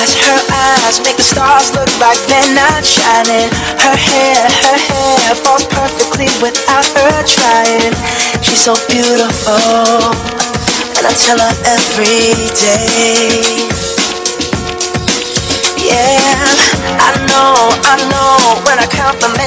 eyes, her eyes make the stars look like they're not shining. Her hair, her hair falls perfectly without her trying. She's so beautiful, and I tell her every day. Yeah,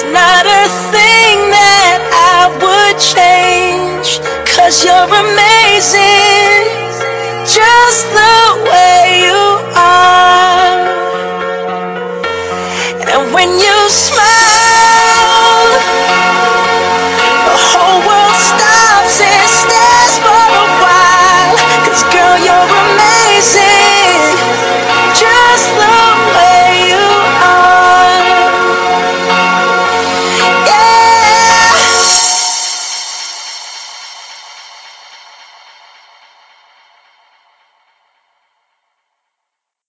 There's not a thing that I would change, cause you're amazing, just the way you are. And when you smile,